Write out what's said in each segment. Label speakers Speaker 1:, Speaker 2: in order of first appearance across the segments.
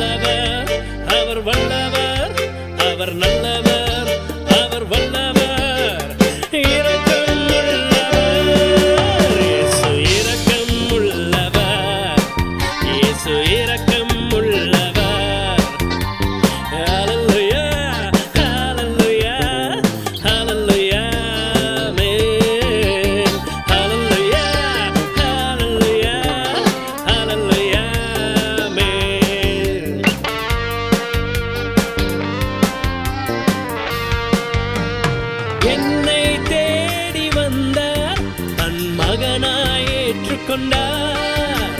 Speaker 1: நல்லவர் அவர் வல்லவர் அவர் நல்லவர். கொண்டார்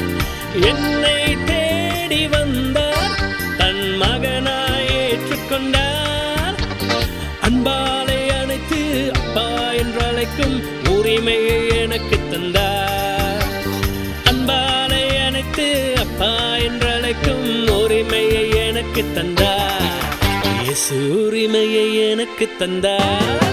Speaker 1: என்னை தேடி வந்தார் தன் மகனாய் ஏற்றுக்கொண்டார் அன்பாலை அணைத்து அப்பா என்று அழைக்கும் உரிமையை எனக்கு தந்தார் அன்பாலை அணைத்து அப்பா என்று அழைக்கும் உரிமையை எனக்கு தந்தார் இயேசு உரிமையை எனக்கு தந்தார்